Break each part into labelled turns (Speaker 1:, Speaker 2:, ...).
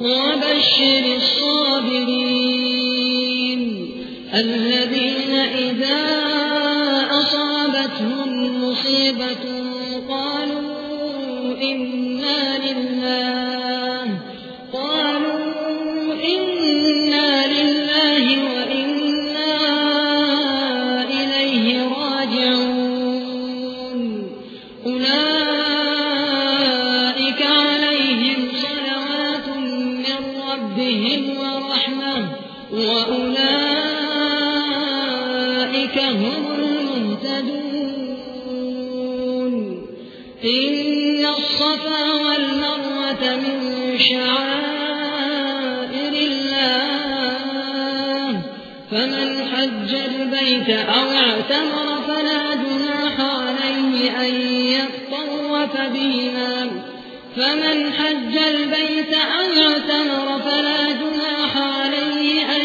Speaker 1: وبشر الصابرين الذين إذا ورحمة وأولئك هم المهتدون. إن الصفا والمروة من شعائر الله فمن حج البيت أو اعتمر فلا جناح عليه أن يطوف بهما. فمن حج البيت أو اعتمر فلا جناح عليه أن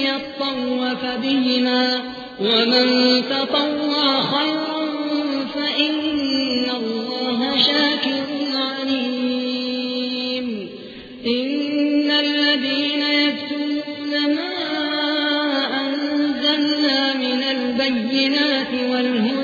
Speaker 1: يطوف بهما. ومن تطوع خيرا فإن الله شاكر عليم. إن الذين يكتمون ما أنزلنا من البينات والهدى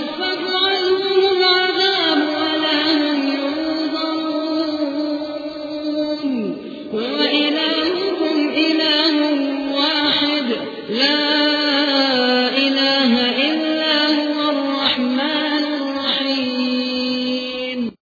Speaker 1: يخفف